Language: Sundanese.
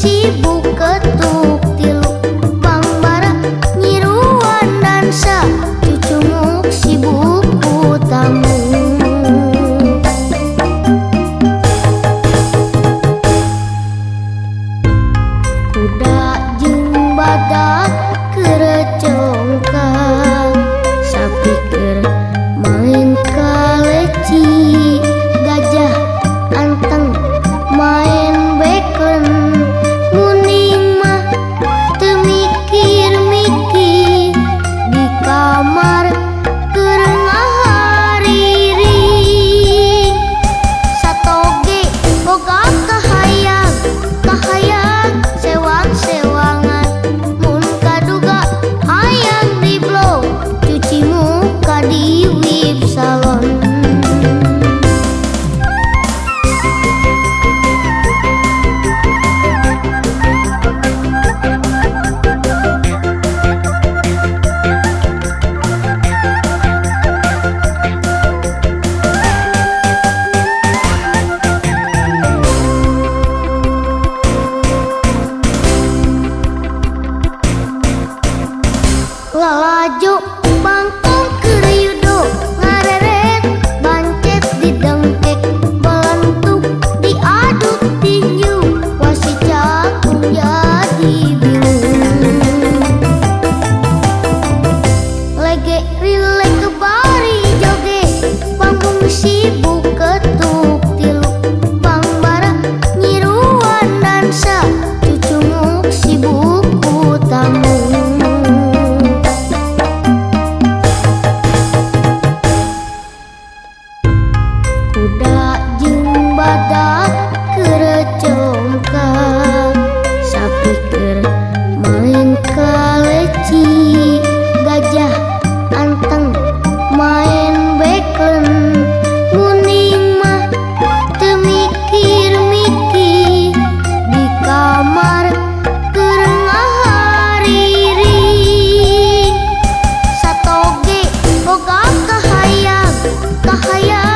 sibuk ketuk tilu Bambara nyiruan dansa Cucu muluk sibuk tamu Kuda jeng badak kerecoh hayal, kahayal